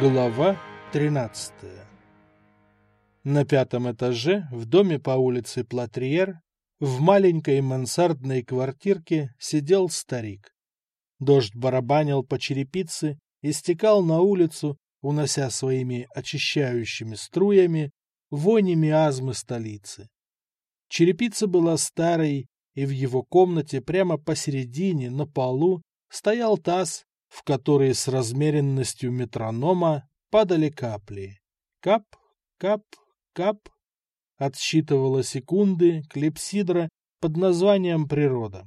Глава 13 На пятом этаже, в доме по улице Платриер, в маленькой мансардной квартирке сидел старик. Дождь барабанил по черепице и стекал на улицу, унося своими очищающими струями вони миазмы столицы. Черепица была старой, и в его комнате прямо посередине, на полу, стоял таз, в который с размеренностью метронома падали капли. Кап, кап, кап. Отсчитывала секунды клепсидра под названием «Природа».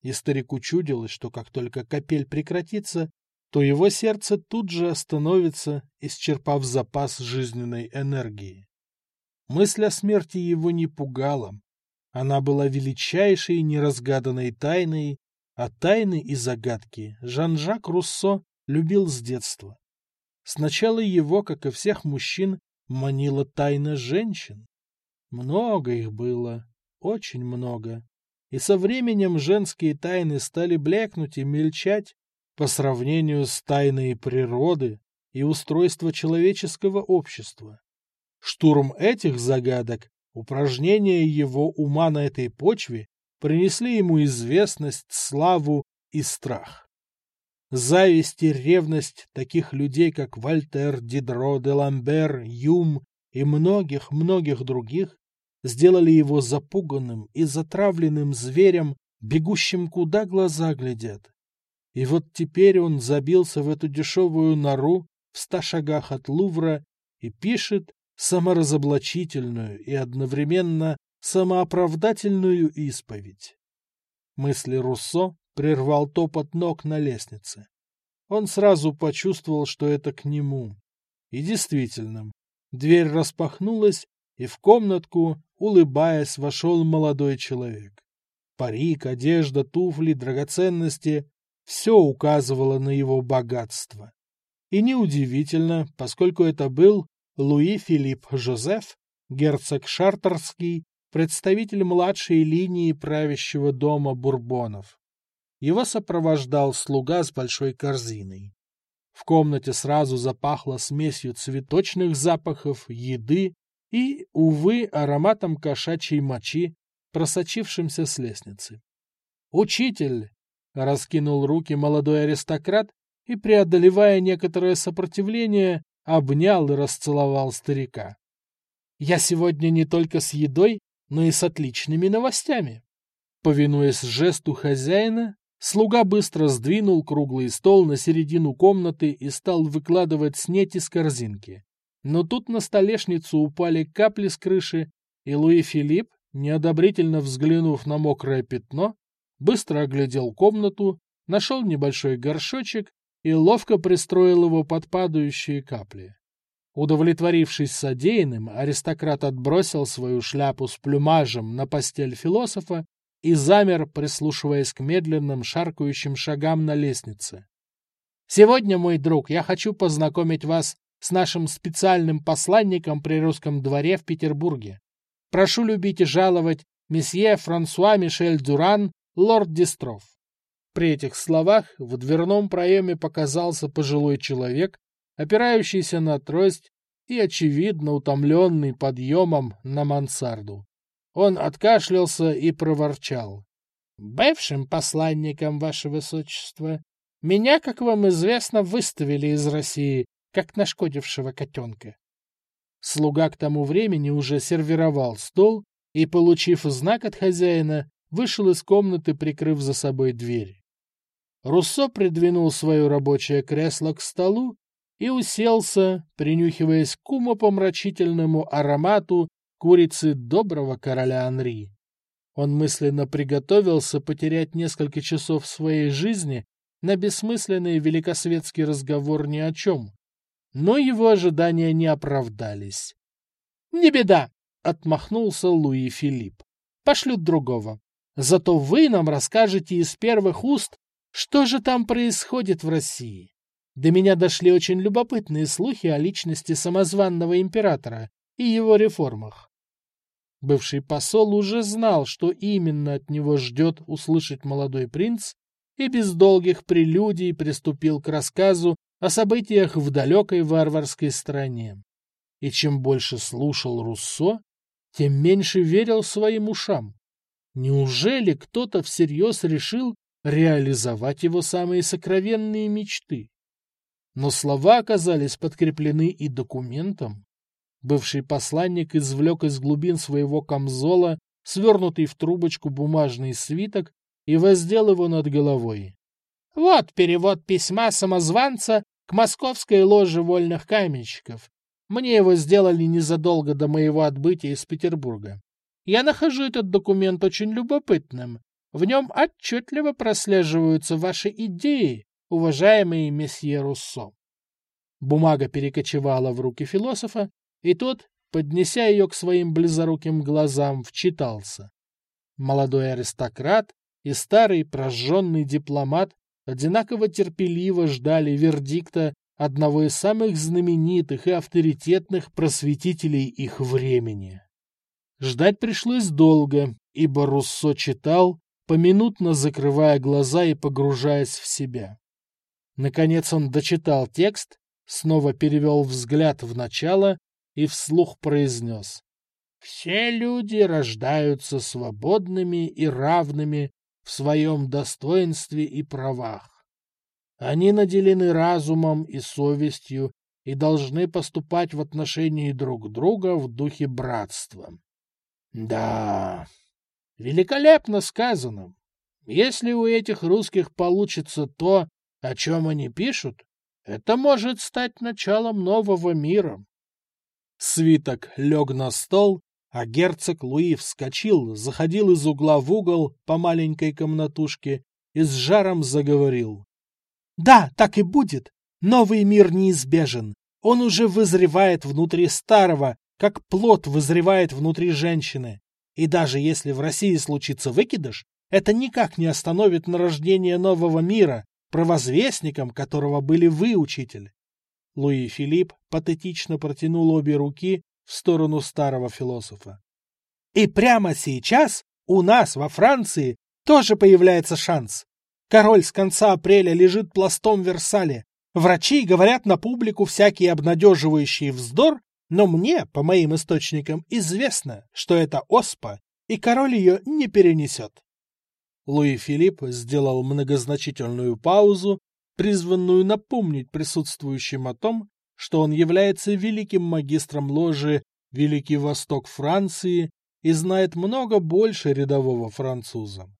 И старику чудилось, что как только капель прекратится, то его сердце тут же остановится, исчерпав запас жизненной энергии. Мысль о смерти его не пугала. Она была величайшей неразгаданной тайной, а тайны и загадки Жан-Жак Руссо любил с детства. Сначала его, как и всех мужчин, манила тайна женщин. Много их было, очень много. И со временем женские тайны стали блекнуть и мельчать по сравнению с тайной природы и устройства человеческого общества. Штурм этих загадок, упражнения его ума на этой почве принесли ему известность, славу и страх. Зависть и ревность таких людей, как Вольтер, Дидро, Деламбер, Юм и многих-многих других, сделали его запуганным и затравленным зверем, бегущим куда глаза глядят. И вот теперь он забился в эту дешевую нору в ста шагах от Лувра и пишет саморазоблачительную и одновременно самооправдательную исповедь. Мысли Руссо прервал топот ног на лестнице. Он сразу почувствовал, что это к нему. И действительно, дверь распахнулась, и в комнатку, улыбаясь, вошел молодой человек. Парик, одежда, туфли, драгоценности — все указывало на его богатство. И неудивительно, поскольку это был Луи Филипп Жозеф, герцог Шартерский, представитель младшей линии правящего дома Бурбонов. Его сопровождал слуга с большой корзиной. В комнате сразу запахло смесью цветочных запахов, еды и, увы, ароматом кошачьей мочи, просочившимся с лестницы. «Учитель!» — раскинул руки молодой аристократ и, преодолевая некоторое сопротивление, обнял и расцеловал старика. «Я сегодня не только с едой, но и с отличными новостями». Повинуясь жесту хозяина, слуга быстро сдвинул круглый стол на середину комнаты и стал выкладывать снеть из корзинки. Но тут на столешницу упали капли с крыши, и Луи Филипп, неодобрительно взглянув на мокрое пятно, быстро оглядел комнату, нашел небольшой горшочек и ловко пристроил его под падающие капли. Удовлетворившись содеянным, аристократ отбросил свою шляпу с плюмажем на постель философа и замер, прислушиваясь к медленным шаркающим шагам на лестнице. «Сегодня, мой друг, я хочу познакомить вас с нашим специальным посланником при русском дворе в Петербурге. Прошу любить и жаловать месье Франсуа Мишель Дюран, лорд Дистров. При этих словах в дверном проеме показался пожилой человек, опирающийся на трость и, очевидно, утомленный подъемом на мансарду. Он откашлялся и проворчал. — Бывшим посланником, ваше высочество, меня, как вам известно, выставили из России, как нашкодившего котенка. Слуга к тому времени уже сервировал стол и, получив знак от хозяина, вышел из комнаты, прикрыв за собой дверь. Руссо придвинул свое рабочее кресло к столу и уселся, принюхиваясь к умопомрачительному аромату курицы доброго короля Анри. Он мысленно приготовился потерять несколько часов своей жизни на бессмысленный великосветский разговор ни о чем. Но его ожидания не оправдались. — Не беда! — отмахнулся Луи Филипп. — Пошлют другого. Зато вы нам расскажете из первых уст что же там происходит в России? До меня дошли очень любопытные слухи о личности самозванного императора и его реформах. Бывший посол уже знал, что именно от него ждет услышать молодой принц, и без долгих прелюдий приступил к рассказу о событиях в далекой варварской стране. И чем больше слушал Руссо, тем меньше верил своим ушам. Неужели кто-то всерьез решил реализовать его самые сокровенные мечты? Но слова оказались подкреплены и документом. Бывший посланник извлек из глубин своего камзола свернутый в трубочку бумажный свиток и воздел его над головой. Вот перевод письма самозванца к московской ложе вольных каменщиков. Мне его сделали незадолго до моего отбытия из Петербурга. Я нахожу этот документ очень любопытным. В нем отчетливо прослеживаются ваши идеи, уважаемый месье Руссо. Бумага перекочевала в руки философа, и тот, поднеся ее к своим близоруким глазам, вчитался. Молодой аристократ и старый прожженный дипломат одинаково терпеливо ждали вердикта одного из самых знаменитых и авторитетных просветителей их времени. Ждать пришлось долго, ибо Руссо читал, поминутно закрывая глаза и погружаясь в себя. Наконец он дочитал текст, снова перевел взгляд в начало и вслух произнес. «Все люди рождаются свободными и равными в своем достоинстве и правах. Они наделены разумом и совестью и должны поступать в отношении друг друга в духе братства. Да, великолепно сказано. Если у этих русских получится то, о чем они пишут, это может стать началом нового мира. Свиток лег на стол, а герцог Луи вскочил, заходил из угла в угол по маленькой комнатушке и с жаром заговорил. «Да, так и будет. Новый мир неизбежен. Он уже вызревает внутри старого, как плод вызревает внутри женщины. И даже если в России случится выкидыш, это никак не остановит нарождение нового мира, провозвестником которого были вы, учитель. Луи Филипп патетично протянул обе руки в сторону старого философа. И прямо сейчас у нас во Франции тоже появляется шанс. Король с конца апреля лежит пластом в Версале. Врачи говорят на публику всякий обнадеживающий вздор, но мне, по моим источникам, известно, что это оспа, и король ее не перенесет. Луи Филипп сделал многозначительную паузу, призванную напомнить присутствующим о том, что он является великим магистром ложи Великий Восток Франции и знает много больше рядового француза.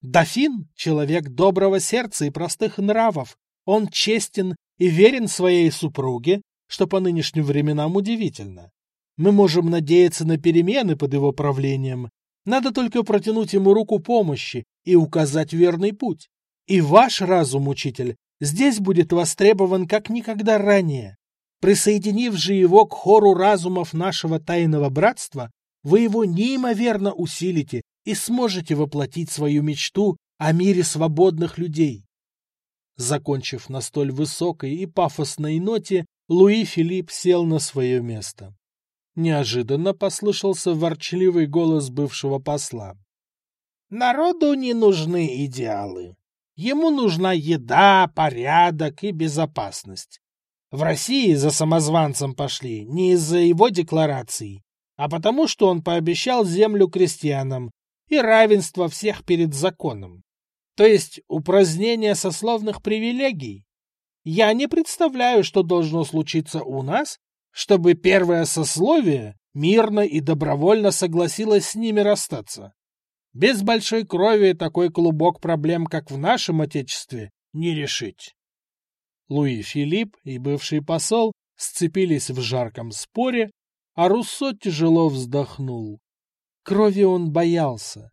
Дофин — человек доброго сердца и простых нравов. Он честен и верен своей супруге, что по нынешним временам удивительно. Мы можем надеяться на перемены под его правлением. Надо только протянуть ему руку помощи и указать верный путь. И ваш разум, учитель, здесь будет востребован как никогда ранее. Присоединив же его к хору разумов нашего тайного братства, вы его неимоверно усилите и сможете воплотить свою мечту о мире свободных людей. Закончив на столь высокой и пафосной ноте, Луи Филипп сел на свое место. Неожиданно послышался ворчливый голос бывшего посла. «Народу не нужны идеалы. Ему нужна еда, порядок и безопасность. В России за самозванцем пошли не из-за его деклараций, а потому что он пообещал землю крестьянам и равенство всех перед законом. То есть упразднение сословных привилегий. Я не представляю, что должно случиться у нас, чтобы первое сословие мирно и добровольно согласилось с ними расстаться. Без большой крови такой клубок проблем, как в нашем Отечестве, не решить. Луи Филипп и бывший посол сцепились в жарком споре, а Руссо тяжело вздохнул. Крови он боялся.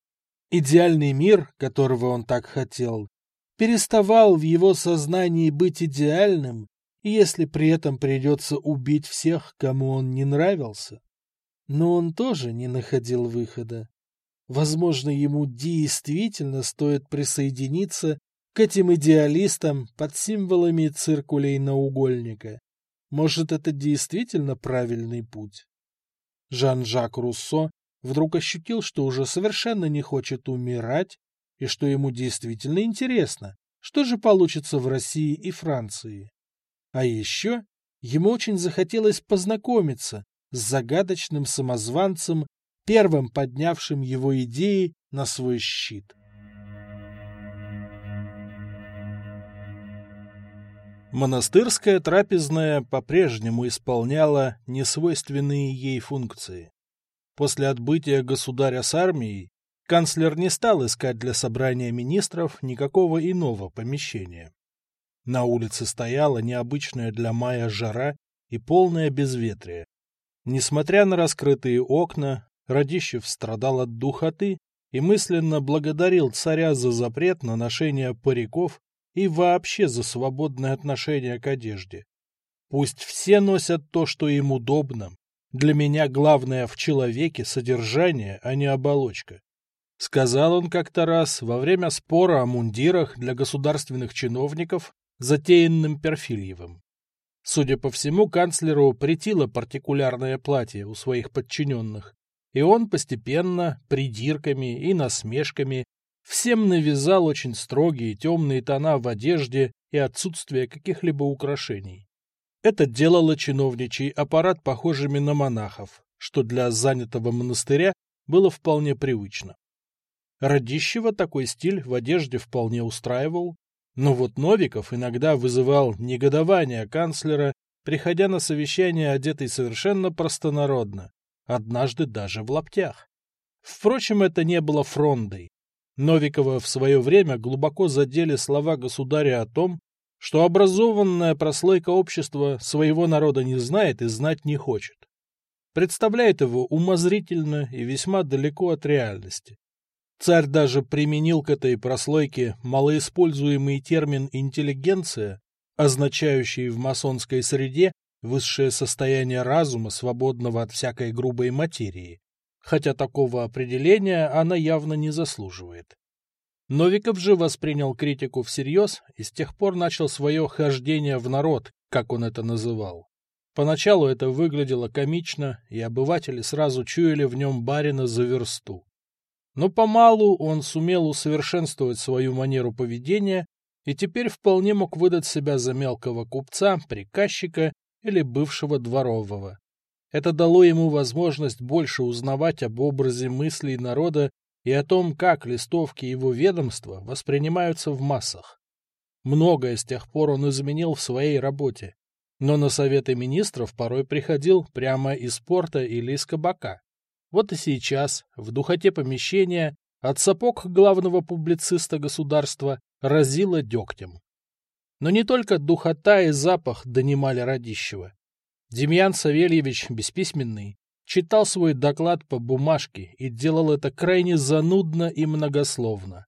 Идеальный мир, которого он так хотел, переставал в его сознании быть идеальным, если при этом придется убить всех, кому он не нравился. Но он тоже не находил выхода. Возможно, ему действительно стоит присоединиться к этим идеалистам под символами циркулей наугольника. Может, это действительно правильный путь? Жан-Жак Руссо вдруг ощутил, что уже совершенно не хочет умирать, и что ему действительно интересно, что же получится в России и Франции. А еще ему очень захотелось познакомиться с загадочным самозванцем, первым поднявшим его идеи на свой щит. Монастырская трапезная по-прежнему исполняла несвойственные ей функции. После отбытия государя с армией канцлер не стал искать для собрания министров никакого иного помещения. На улице стояла необычная для мая жара и полное безветрие. Несмотря на раскрытые окна, Радищев страдал от духоты и мысленно благодарил царя за запрет на ношение париков и вообще за свободное отношение к одежде. Пусть все носят то, что им удобно. Для меня главное в человеке содержание, а не оболочка. Сказал он как-то раз во время спора о мундирах для государственных чиновников затеянным Перфильевым. Судя по всему, канцлеру претило партикулярное платье у своих подчиненных, и он постепенно, придирками и насмешками, всем навязал очень строгие темные тона в одежде и отсутствие каких-либо украшений. Это делало чиновничий аппарат похожими на монахов, что для занятого монастыря было вполне привычно. Радищева такой стиль в одежде вполне устраивал, но вот Новиков иногда вызывал негодование канцлера, приходя на совещание одетый совершенно простонародно, однажды даже в лаптях. Впрочем, это не было фрондой. Новикова в свое время глубоко задели слова государя о том, что образованная прослойка общества своего народа не знает и знать не хочет. Представляет его умозрительно и весьма далеко от реальности. Царь даже применил к этой прослойке малоиспользуемый термин «интеллигенция», означающий в масонской среде высшее состояние разума, свободного от всякой грубой материи, хотя такого определения она явно не заслуживает. Новиков же воспринял критику всерьез и с тех пор начал свое хождение в народ, как он это называл. Поначалу это выглядело комично, и обыватели сразу чуяли в нем барина за версту. Но помалу он сумел усовершенствовать свою манеру поведения и теперь вполне мог выдать себя за мелкого купца, приказчика или бывшего дворового. Это дало ему возможность больше узнавать об образе мыслей народа и о том, как листовки его ведомства воспринимаются в массах. Многое с тех пор он изменил в своей работе, но на советы министров порой приходил прямо из порта или из кабака. Вот и сейчас, в духоте помещения, от сапог главного публициста государства разило дегтем. Но не только духота и запах донимали Радищева. Демьян Савельевич, бесписьменный, читал свой доклад по бумажке и делал это крайне занудно и многословно.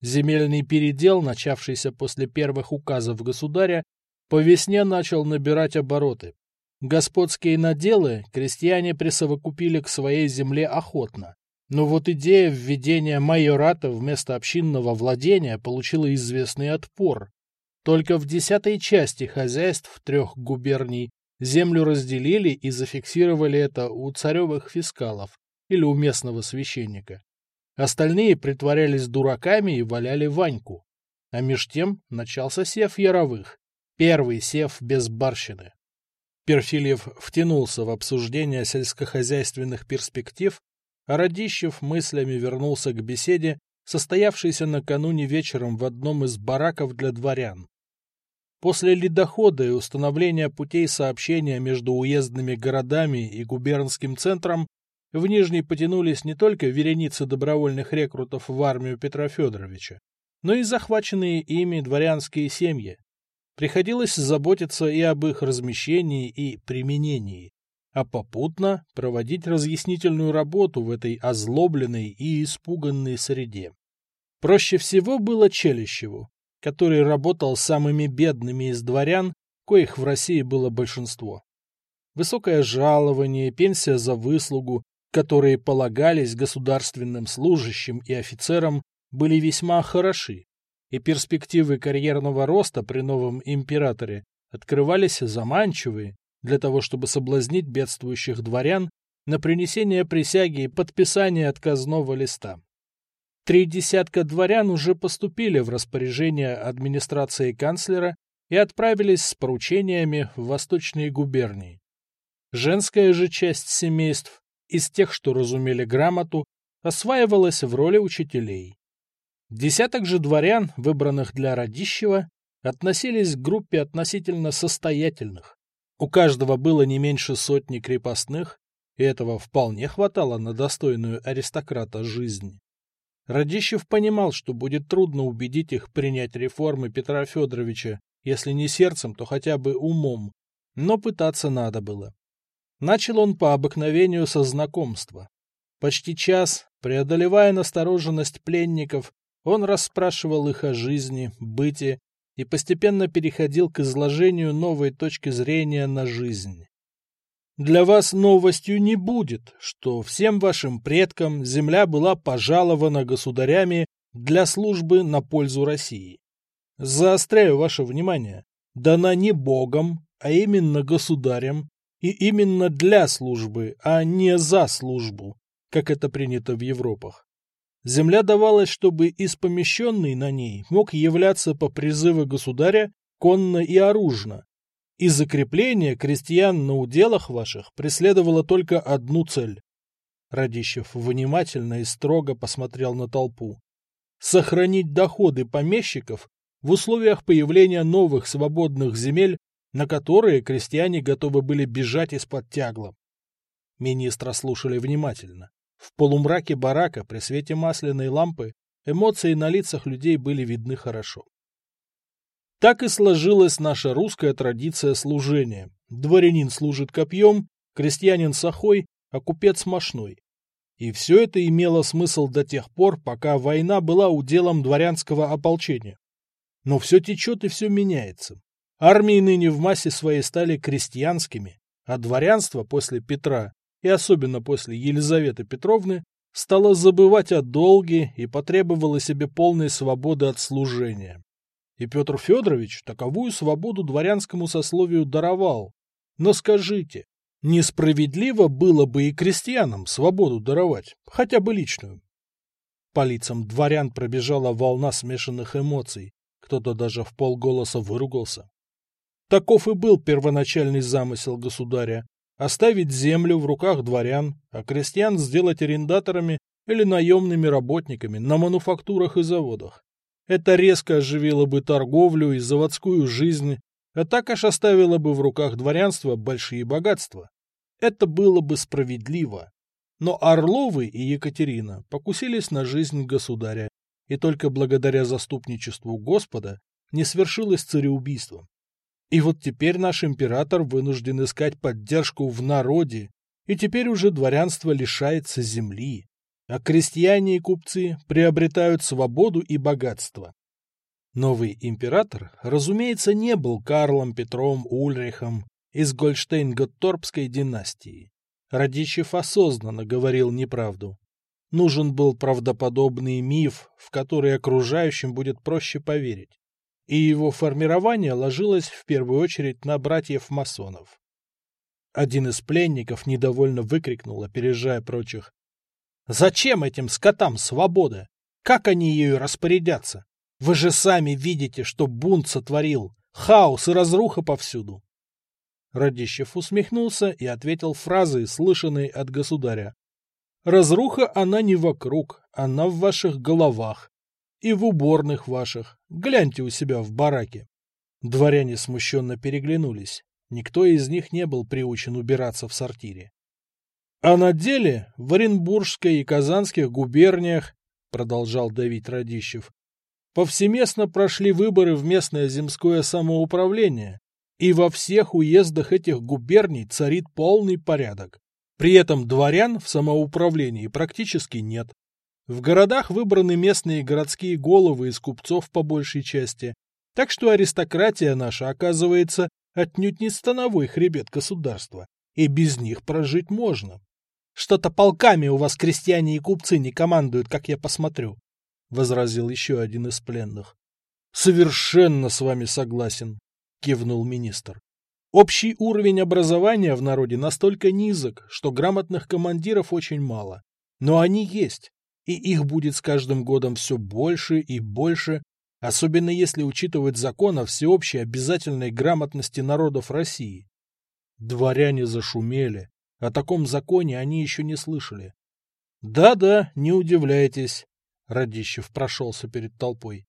Земельный передел, начавшийся после первых указов государя, по весне начал набирать обороты. Господские наделы крестьяне присовокупили к своей земле охотно. Но вот идея введения майората вместо общинного владения получила известный отпор. Только в десятой части хозяйств трех губерний землю разделили и зафиксировали это у царевых фискалов или у местного священника. Остальные притворялись дураками и валяли Ваньку. А меж тем начался сев яровых, первый сев без барщины. Перфильев втянулся в обсуждение сельскохозяйственных перспектив, а Радищев мыслями вернулся к беседе, состоявшейся накануне вечером в одном из бараков для дворян. После ледохода и установления путей сообщения между уездными городами и губернским центром в Нижний потянулись не только вереницы добровольных рекрутов в армию Петра Федоровича, но и захваченные ими дворянские семьи, Приходилось заботиться и об их размещении и применении, а попутно проводить разъяснительную работу в этой озлобленной и испуганной среде. Проще всего было Челищеву, который работал самыми бедными из дворян, коих в России было большинство. Высокое жалование, пенсия за выслугу, которые полагались государственным служащим и офицерам, были весьма хороши, и перспективы карьерного роста при новом императоре открывались заманчивые для того, чтобы соблазнить бедствующих дворян на принесение присяги и подписание отказного листа. Три десятка дворян уже поступили в распоряжение администрации канцлера и отправились с поручениями в восточные губернии. Женская же часть семейств, из тех, что разумели грамоту, осваивалась в роли учителей. Десяток же дворян, выбранных для Радищева, относились к группе относительно состоятельных. У каждого было не меньше сотни крепостных, и этого вполне хватало на достойную аристократа жизнь. Радищев понимал, что будет трудно убедить их принять реформы Петра Федоровича, если не сердцем, то хотя бы умом, но пытаться надо было. Начал он по обыкновению со знакомства. Почти час, преодолевая настороженность пленников, он расспрашивал их о жизни, быте и постепенно переходил к изложению новой точки зрения на жизнь. Для вас новостью не будет, что всем вашим предкам земля была пожалована государями для службы на пользу России. Заостряю ваше внимание, дана не Богом, а именно государем, и именно для службы, а не за службу, как это принято в Европах. Земля давалась, чтобы испомещенный на ней мог являться по призыву государя конно и оружно. И закрепление крестьян на уделах ваших преследовало только одну цель. Радищев внимательно и строго посмотрел на толпу. Сохранить доходы помещиков в условиях появления новых свободных земель, на которые крестьяне готовы были бежать из-под тягла. Министра слушали внимательно. В полумраке барака при свете масляной лампы эмоции на лицах людей были видны хорошо. Так и сложилась наша русская традиция служения. Дворянин служит копьем, крестьянин сахой, а купец мошной. И все это имело смысл до тех пор, пока война была уделом дворянского ополчения. Но все течет и все меняется. Армии ныне в массе своей стали крестьянскими, а дворянство после Петра и особенно после Елизаветы Петровны, стала забывать о долге и потребовала себе полной свободы от служения. И Петр Федорович таковую свободу дворянскому сословию даровал. Но скажите, несправедливо было бы и крестьянам свободу даровать, хотя бы личную? По лицам дворян пробежала волна смешанных эмоций, кто-то даже в полголоса выругался. Таков и был первоначальный замысел государя оставить землю в руках дворян, а крестьян сделать арендаторами или наемными работниками на мануфактурах и заводах. Это резко оживило бы торговлю и заводскую жизнь, а так аж оставило бы в руках дворянства большие богатства. Это было бы справедливо. Но Орловы и Екатерина покусились на жизнь государя, и только благодаря заступничеству Господа не свершилось цареубийство. И вот теперь наш император вынужден искать поддержку в народе, и теперь уже дворянство лишается земли, а крестьяне и купцы приобретают свободу и богатство. Новый император, разумеется, не был Карлом Петром Ульрихом из Гольштейн-Готторпской династии. Радищев осознанно говорил неправду. Нужен был правдоподобный миф, в который окружающим будет проще поверить и его формирование ложилось в первую очередь на братьев-масонов. Один из пленников недовольно выкрикнул, опережая прочих. «Зачем этим скотам свобода? Как они ею распорядятся? Вы же сами видите, что бунт сотворил, хаос и разруха повсюду!» Радищев усмехнулся и ответил фразой, слышанной от государя. «Разруха она не вокруг, она в ваших головах и в уборных ваших. Гляньте у себя в бараке. Дворяне смущенно переглянулись. Никто из них не был приучен убираться в сортире. А на деле в Оренбургской и Казанских губерниях, продолжал давить Радищев, повсеместно прошли выборы в местное земское самоуправление, и во всех уездах этих губерний царит полный порядок. При этом дворян в самоуправлении практически нет. В городах выбраны местные городские головы из купцов по большей части, так что аристократия наша, оказывается, отнюдь не становой хребет государства, и без них прожить можно. Что-то полками у вас крестьяне и купцы не командуют, как я посмотрю, — возразил еще один из пленных. — Совершенно с вами согласен, — кивнул министр. Общий уровень образования в народе настолько низок, что грамотных командиров очень мало. Но они есть, и их будет с каждым годом все больше и больше, особенно если учитывать закон о всеобщей обязательной грамотности народов России. Дворяне зашумели. О таком законе они еще не слышали. Да-да, не удивляйтесь. Радищев прошелся перед толпой.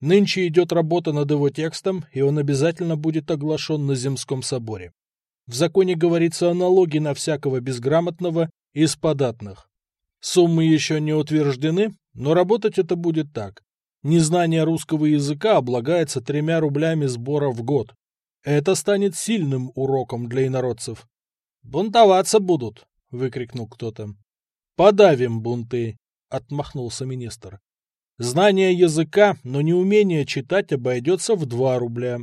Нынче идет работа над его текстом, и он обязательно будет оглашен на Земском соборе. В законе говорится о налоге на всякого безграмотного из податных. Суммы еще не утверждены, но работать это будет так. Незнание русского языка облагается тремя рублями сбора в год. Это станет сильным уроком для инородцев. «Бунтоваться будут!» — выкрикнул кто-то. «Подавим бунты!» — отмахнулся министр. «Знание языка, но не умение читать обойдется в два рубля.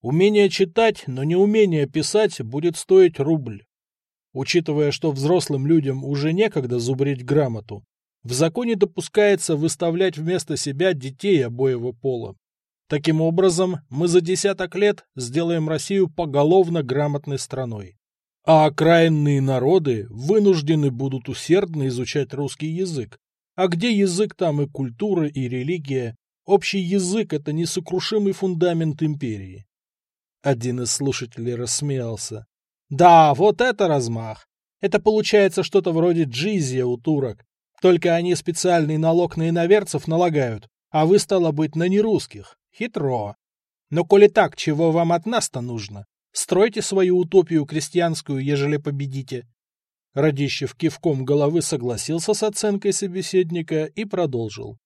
Умение читать, но не умение писать будет стоить рубль. Учитывая, что взрослым людям уже некогда зубрить грамоту, в законе допускается выставлять вместо себя детей обоего пола. Таким образом, мы за десяток лет сделаем Россию поголовно грамотной страной. А окраинные народы вынуждены будут усердно изучать русский язык. А где язык, там и культура, и религия. Общий язык – это несокрушимый фундамент империи. Один из слушателей рассмеялся. Да, вот это размах. Это получается что-то вроде джизия у турок. Только они специальный налог на иноверцев налагают, а вы, стало быть, на нерусских. Хитро. Но коли так, чего вам от нас-то нужно? Стройте свою утопию крестьянскую, ежели победите. Радищев кивком головы согласился с оценкой собеседника и продолжил.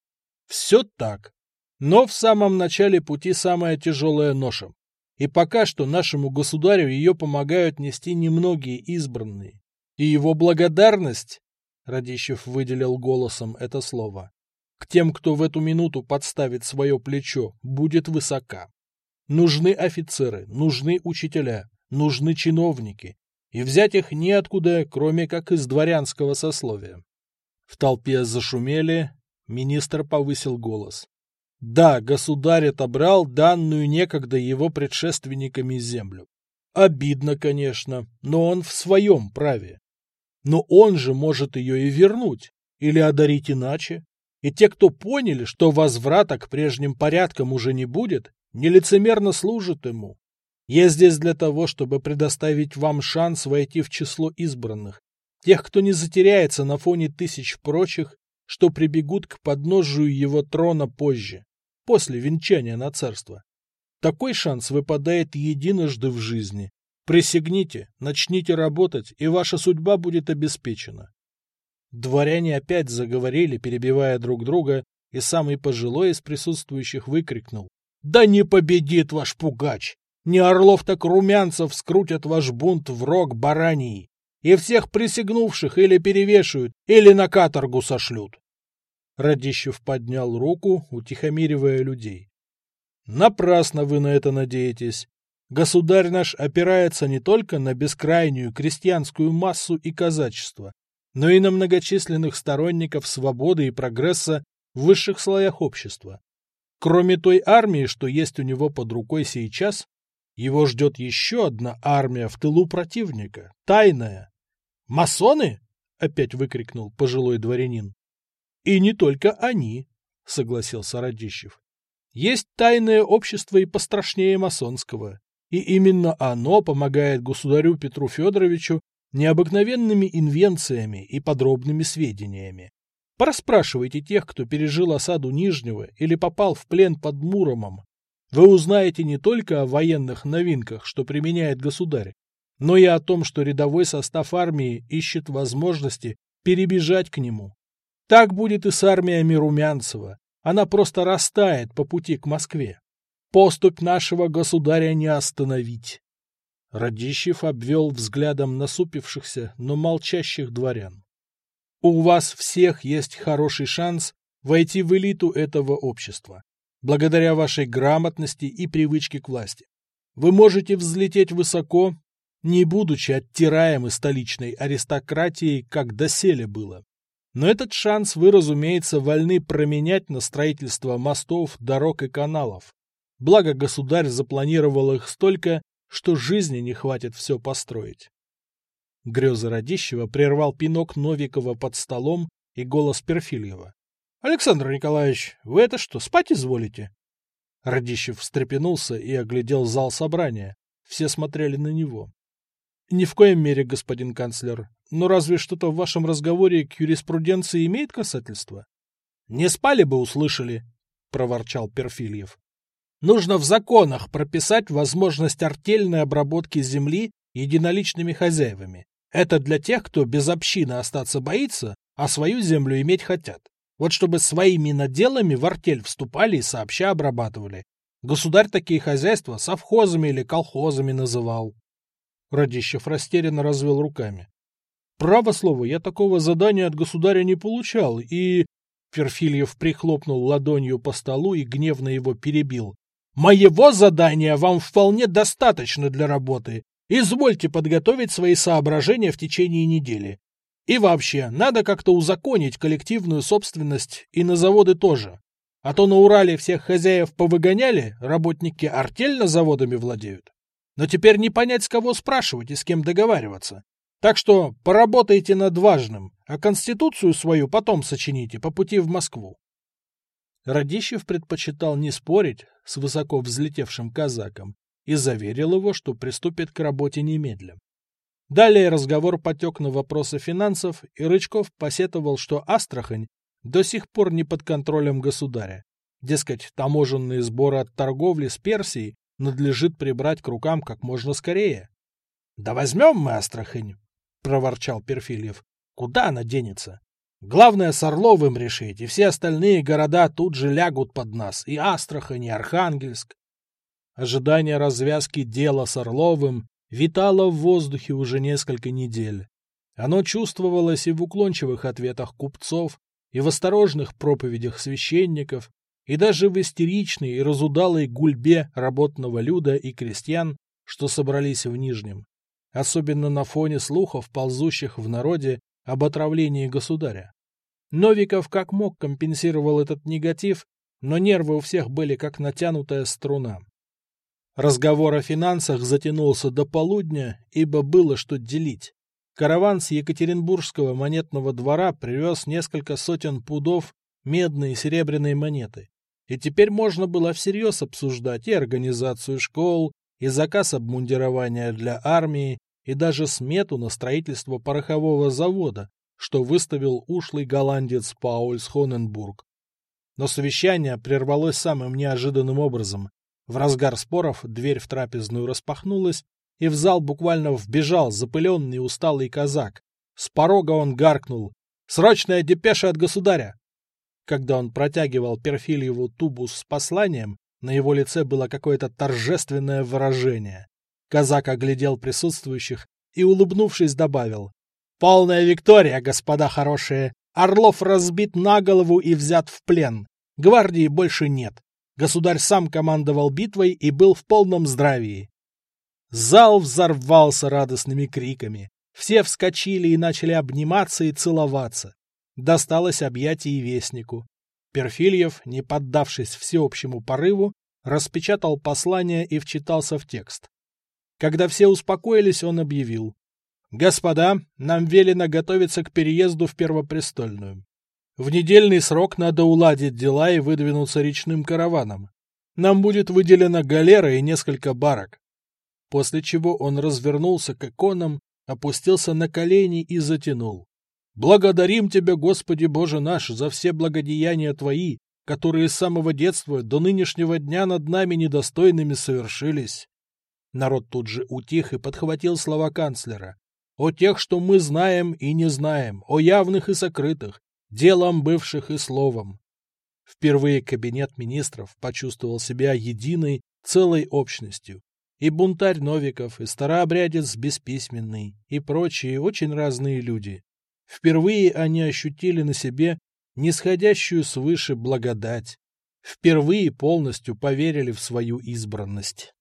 Все так. Но в самом начале пути самая тяжелая ноша и пока что нашему государю ее помогают нести немногие избранные. И его благодарность, Радищев выделил голосом это слово, к тем, кто в эту минуту подставит свое плечо, будет высока. Нужны офицеры, нужны учителя, нужны чиновники, и взять их неоткуда, кроме как из дворянского сословия. В толпе зашумели, министр повысил голос. Да, государь отобрал данную некогда его предшественниками землю. Обидно, конечно, но он в своем праве. Но он же может ее и вернуть, или одарить иначе. И те, кто поняли, что возврата к прежним порядкам уже не будет, нелицемерно служат ему. Я здесь для того, чтобы предоставить вам шанс войти в число избранных, тех, кто не затеряется на фоне тысяч прочих, что прибегут к подножию его трона позже после венчания на царство. Такой шанс выпадает единожды в жизни. Присягните, начните работать, и ваша судьба будет обеспечена. Дворяне опять заговорили, перебивая друг друга, и самый пожилой из присутствующих выкрикнул. «Да не победит ваш пугач! Не орлов, так румянцев скрутят ваш бунт в рог барании, и всех присягнувших или перевешают, или на каторгу сошлют!» Радищев поднял руку, утихомиривая людей. Напрасно вы на это надеетесь. Государь наш опирается не только на бескрайнюю крестьянскую массу и казачество, но и на многочисленных сторонников свободы и прогресса в высших слоях общества. Кроме той армии, что есть у него под рукой сейчас, его ждет еще одна армия в тылу противника, тайная. «Масоны?» — опять выкрикнул пожилой дворянин. И не только они, согласился Радищев. Есть тайное общество и пострашнее масонского, и именно оно помогает государю Петру Федоровичу необыкновенными инвенциями и подробными сведениями. Проспрашивайте тех, кто пережил осаду Нижнего или попал в плен под Муромом. Вы узнаете не только о военных новинках, что применяет государь, но и о том, что рядовой состав армии ищет возможности перебежать к нему. Так будет и с армиями Румянцева. Она просто растает по пути к Москве. Поступь нашего государя не остановить. Радищев обвел взглядом насупившихся, но молчащих дворян. У вас всех есть хороший шанс войти в элиту этого общества, благодаря вашей грамотности и привычке к власти. Вы можете взлететь высоко, не будучи оттираемы столичной аристократией, как доселе было. Но этот шанс вы, разумеется, вольны променять на строительство мостов, дорог и каналов. Благо государь запланировал их столько, что жизни не хватит все построить. Грезы Радищева прервал пинок Новикова под столом и голос Перфильева. — Александр Николаевич, вы это что, спать изволите? Радищев встрепенулся и оглядел зал собрания. Все смотрели на него. — Ни в коем мере, господин канцлер. Но разве что-то в вашем разговоре к юриспруденции имеет касательство? — Не спали бы, услышали, — проворчал Перфильев. — Нужно в законах прописать возможность артельной обработки земли единоличными хозяевами. Это для тех, кто без общины остаться боится, а свою землю иметь хотят. Вот чтобы своими наделами в артель вступали и сообща обрабатывали. Государь такие хозяйства совхозами или колхозами называл. Радищев растерянно развел руками. Право слово, я такого задания от государя не получал, и... Перфильев прихлопнул ладонью по столу и гневно его перебил. «Моего задания вам вполне достаточно для работы. Извольте подготовить свои соображения в течение недели. И вообще, надо как-то узаконить коллективную собственность и на заводы тоже. А то на Урале всех хозяев повыгоняли, работники артельно заводами владеют. Но теперь не понять, с кого спрашивать и с кем договариваться. Так что поработайте над важным, а конституцию свою потом сочините по пути в Москву. Радищев предпочитал не спорить с высоко взлетевшим казаком и заверил его, что приступит к работе немедленно. Далее разговор потек на вопросы финансов, и Рычков посетовал, что Астрахань до сих пор не под контролем государя. Дескать, таможенные сборы от торговли с Персией надлежит прибрать к рукам как можно скорее. — Да возьмем мы Астрахань, — проворчал Перфильев. — Куда она денется? Главное с Орловым решить, и все остальные города тут же лягут под нас, и Астрахань, и Архангельск. Ожидание развязки дела с Орловым витало в воздухе уже несколько недель. Оно чувствовалось и в уклончивых ответах купцов, и в осторожных проповедях священников, и даже в истеричной и разудалой гульбе работного люда и крестьян, что собрались в Нижнем, особенно на фоне слухов, ползущих в народе об отравлении государя. Новиков как мог компенсировал этот негатив, но нервы у всех были как натянутая струна. Разговор о финансах затянулся до полудня, ибо было что делить. Караван с Екатеринбургского монетного двора привез несколько сотен пудов медной и серебряной монеты. И теперь можно было всерьез обсуждать и организацию школ, и заказ обмундирования для армии, и даже смету на строительство порохового завода, что выставил ушлый голландец Паульс Хоненбург. Но совещание прервалось самым неожиданным образом. В разгар споров дверь в трапезную распахнулась, и в зал буквально вбежал запыленный усталый казак. С порога он гаркнул «Срочная депеша от государя!» Когда он протягивал Перфильеву тубус с посланием, на его лице было какое-то торжественное выражение. Казак оглядел присутствующих и, улыбнувшись, добавил «Полная виктория, господа хорошие! Орлов разбит на голову и взят в плен. Гвардии больше нет. Государь сам командовал битвой и был в полном здравии. Зал взорвался радостными криками. Все вскочили и начали обниматься и целоваться. Досталось объятие и вестнику. Перфильев, не поддавшись всеобщему порыву, распечатал послание и вчитался в текст. Когда все успокоились, он объявил. «Господа, нам велено готовиться к переезду в Первопрестольную. В недельный срок надо уладить дела и выдвинуться речным караваном. Нам будет выделена галера и несколько барок. После чего он развернулся к иконам, опустился на колени и затянул. «Благодарим Тебя, Господи Боже наш, за все благодеяния Твои, которые с самого детства до нынешнего дня над нами недостойными совершились». Народ тут же утих и подхватил слова канцлера. «О тех, что мы знаем и не знаем, о явных и сокрытых, делом бывших и словом. Впервые кабинет министров почувствовал себя единой, целой общностью. И бунтарь Новиков, и старообрядец Бесписьменный, и прочие очень разные люди. Впервые они ощутили на себе нисходящую свыше благодать. Впервые полностью поверили в свою избранность.